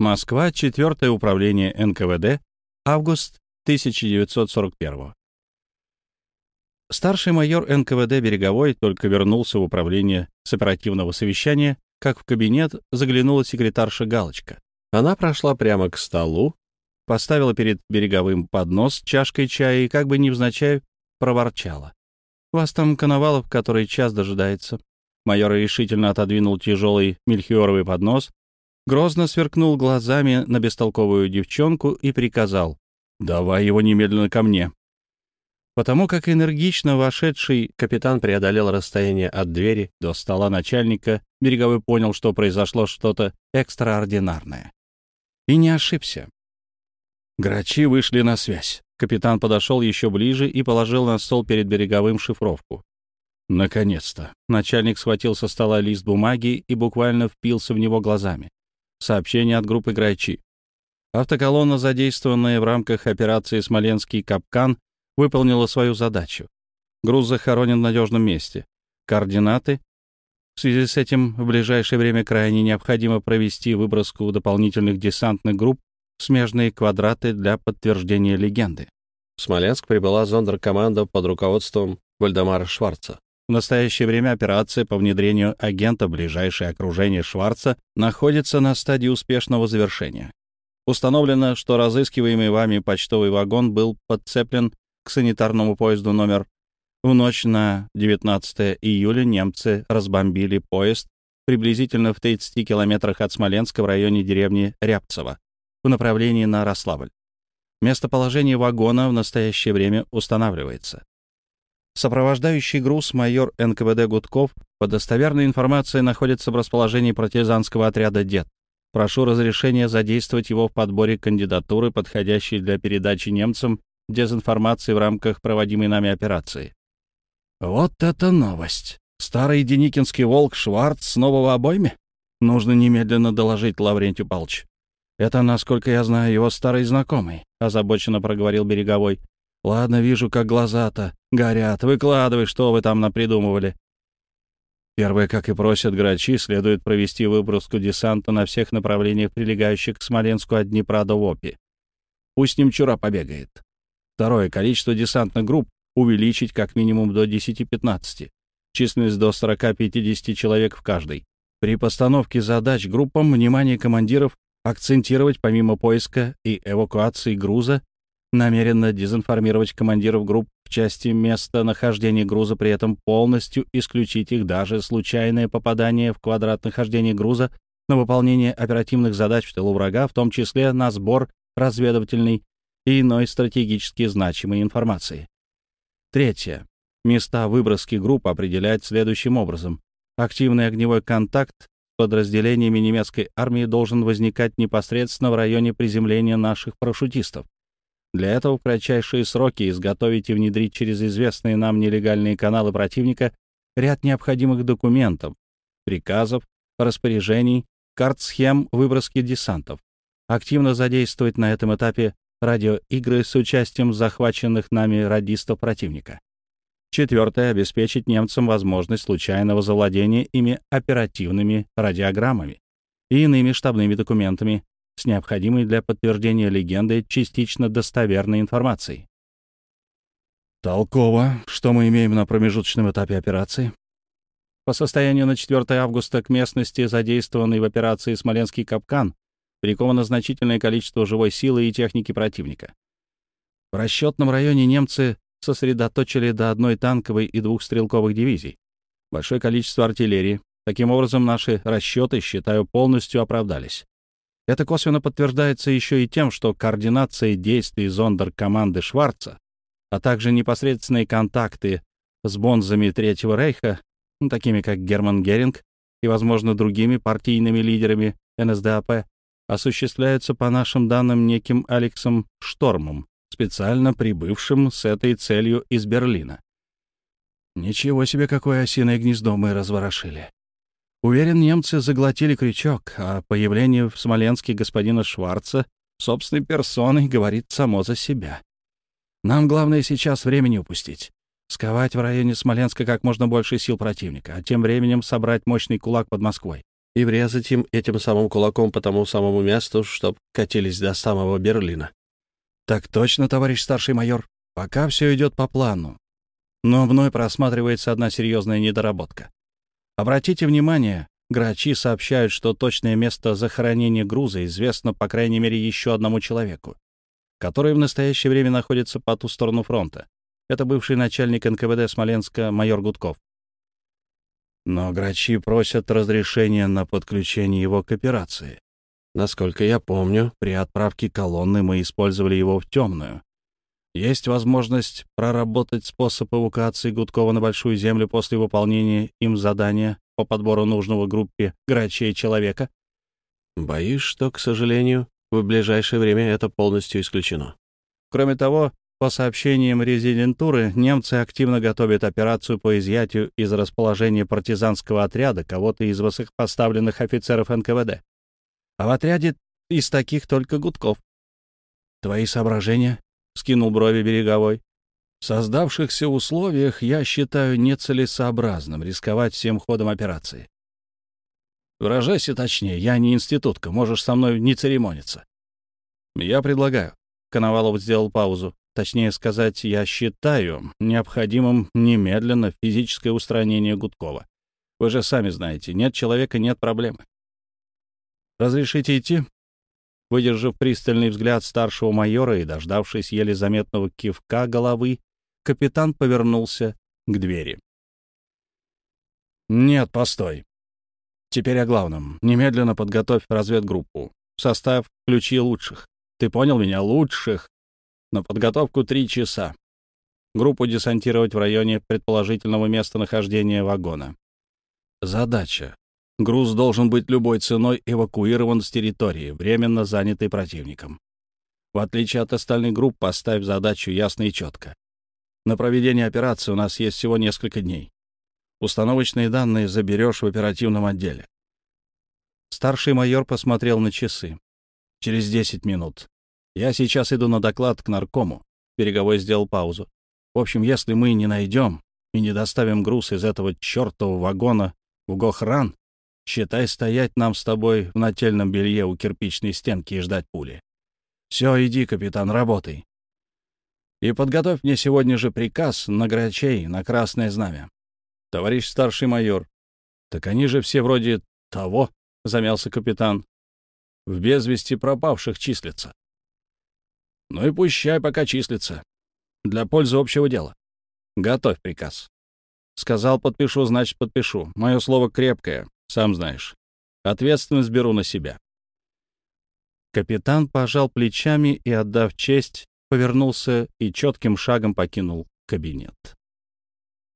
Москва, 4 управление НКВД, август 1941 Старший майор НКВД «Береговой» только вернулся в управление с оперативного совещания, как в кабинет заглянула секретарша Галочка. Она прошла прямо к столу, поставила перед Береговым поднос чашкой чая и, как бы невзначай, проворчала. «Вас там Коновалов, который час дожидается». Майор решительно отодвинул тяжелый мельхиоровый поднос, грозно сверкнул глазами на бестолковую девчонку и приказал «Давай его немедленно ко мне». Потому как энергично вошедший капитан преодолел расстояние от двери до стола начальника, Береговой понял, что произошло что-то экстраординарное. И не ошибся. Грачи вышли на связь. Капитан подошел еще ближе и положил на стол перед Береговым шифровку. Наконец-то. Начальник схватил со стола лист бумаги и буквально впился в него глазами. Сообщение от группы Грачи. Автоколонна, задействованная в рамках операции «Смоленский капкан», выполнила свою задачу. Груз захоронен в надежном месте. Координаты. В связи с этим в ближайшее время крайне необходимо провести выброску дополнительных десантных групп в смежные квадраты для подтверждения легенды. В Смоленск прибыла зондеркоманда под руководством Вальдемара Шварца. В настоящее время операция по внедрению агента в ближайшее окружение Шварца находится на стадии успешного завершения. Установлено, что разыскиваемый вами почтовый вагон был подцеплен к санитарному поезду номер. В ночь на 19 июля немцы разбомбили поезд приблизительно в 30 километрах от Смоленска в районе деревни Рябцево в направлении на Рославль. Местоположение вагона в настоящее время устанавливается. Сопровождающий груз майор НКВД Гудков по достоверной информации находится в расположении партизанского отряда «Дед». Прошу разрешения задействовать его в подборе кандидатуры, подходящей для передачи немцам дезинформации в рамках проводимой нами операции. Вот это новость! Старый деникинский волк Шварц снова в обойме? Нужно немедленно доложить Лаврентию Палч. Это, насколько я знаю, его старый знакомый, — озабоченно проговорил Береговой. Ладно, вижу, как глаза-то горят. Выкладывай, что вы там напридумывали. Первое, как и просят грачи, следует провести выброску десанта на всех направлениях, прилегающих к Смоленску от Днепра до Вопи. Пусть Немчура побегает. Второе, количество десантных групп увеличить как минимум до 10-15. Численность до 40-50 человек в каждой. При постановке задач группам внимание командиров акцентировать помимо поиска и эвакуации груза намеренно дезинформировать командиров групп в части места нахождения груза, при этом полностью исключить их даже случайное попадание в квадрат нахождения груза на выполнение оперативных задач в тылу врага, в том числе на сбор разведывательной и иной стратегически значимой информации. Третье. Места выброски групп определять следующим образом. Активный огневой контакт подразделениями немецкой армии должен возникать непосредственно в районе приземления наших парашютистов. Для этого в кратчайшие сроки изготовить и внедрить через известные нам нелегальные каналы противника ряд необходимых документов, приказов, распоряжений, карт схем выброски десантов. Активно задействовать на этом этапе радиоигры с участием захваченных нами радистов противника. Четвертое — обеспечить немцам возможность случайного завладения ими оперативными радиограммами и иными штабными документами, с необходимой для подтверждения легенды частично достоверной информацией. Толково. Что мы имеем на промежуточном этапе операции? По состоянию на 4 августа к местности, задействованной в операции «Смоленский капкан», приковано значительное количество живой силы и техники противника. В расчетном районе немцы сосредоточили до одной танковой и двух стрелковых дивизий. Большое количество артиллерии. Таким образом, наши расчеты, считаю, полностью оправдались. Это косвенно подтверждается еще и тем, что координация действий зондеркоманды Шварца, а также непосредственные контакты с бонзами Третьего Рейха, ну, такими как Герман Геринг и, возможно, другими партийными лидерами НСДАП, осуществляются, по нашим данным, неким Алексом Штормом, специально прибывшим с этой целью из Берлина. Ничего себе, какое осиное гнездо мы разворошили. Уверен, немцы заглотили крючок, а появление в Смоленске господина Шварца собственной персоной говорит само за себя. Нам главное сейчас времени упустить. Сковать в районе Смоленска как можно больше сил противника, а тем временем собрать мощный кулак под Москвой. и врезать им этим самым кулаком по тому самому месту, чтоб катились до самого Берлина. Так точно, товарищ старший майор. Пока все идет по плану. Но мной просматривается одна серьезная недоработка. Обратите внимание, грачи сообщают, что точное место захоронения груза известно, по крайней мере, еще одному человеку, который в настоящее время находится по ту сторону фронта. Это бывший начальник НКВД Смоленска майор Гудков. Но грачи просят разрешения на подключение его к операции. Насколько я помню, при отправке колонны мы использовали его в темную. Есть возможность проработать способ эвакуации Гудкова на Большую Землю после выполнения им задания по подбору нужного группе грачей человека? Боюсь, что, к сожалению, в ближайшее время это полностью исключено. Кроме того, по сообщениям резидентуры, немцы активно готовят операцию по изъятию из расположения партизанского отряда кого-то из высокопоставленных офицеров НКВД. А в отряде из таких только Гудков. Твои соображения? — скинул брови береговой. В создавшихся условиях я считаю нецелесообразным рисковать всем ходом операции. Выражайся точнее, я не институтка, можешь со мной не церемониться. Я предлагаю. Коновалов сделал паузу. Точнее сказать, я считаю необходимым немедленно физическое устранение Гудкова. Вы же сами знаете, нет человека — нет проблемы. Разрешите идти? Выдержав пристальный взгляд старшего майора и дождавшись еле заметного кивка головы, капитан повернулся к двери. «Нет, постой. Теперь о главном. Немедленно подготовь разведгруппу. Состав ключи лучших. Ты понял меня? Лучших. На подготовку три часа. Группу десантировать в районе предположительного местонахождения вагона. Задача. Груз должен быть любой ценой эвакуирован с территории, временно занятой противником. В отличие от остальных групп, поставь задачу ясно и четко. На проведение операции у нас есть всего несколько дней. Установочные данные заберешь в оперативном отделе. Старший майор посмотрел на часы. Через 10 минут. Я сейчас иду на доклад к наркому. Береговой сделал паузу. В общем, если мы не найдем и не доставим груз из этого чертового вагона в Гохран, считай стоять нам с тобой в нательном белье у кирпичной стенки и ждать пули. Все, иди, капитан, работай. И подготовь мне сегодня же приказ на грачей, на красное знамя. Товарищ старший майор. Так они же все вроде того, — замялся капитан. В безвести пропавших числятся. Ну и пущай пока числится. Для пользы общего дела. Готовь приказ. Сказал, подпишу, значит, подпишу. Мое слово крепкое, сам знаешь. Ответственность беру на себя. Капитан пожал плечами и, отдав честь, повернулся и четким шагом покинул кабинет.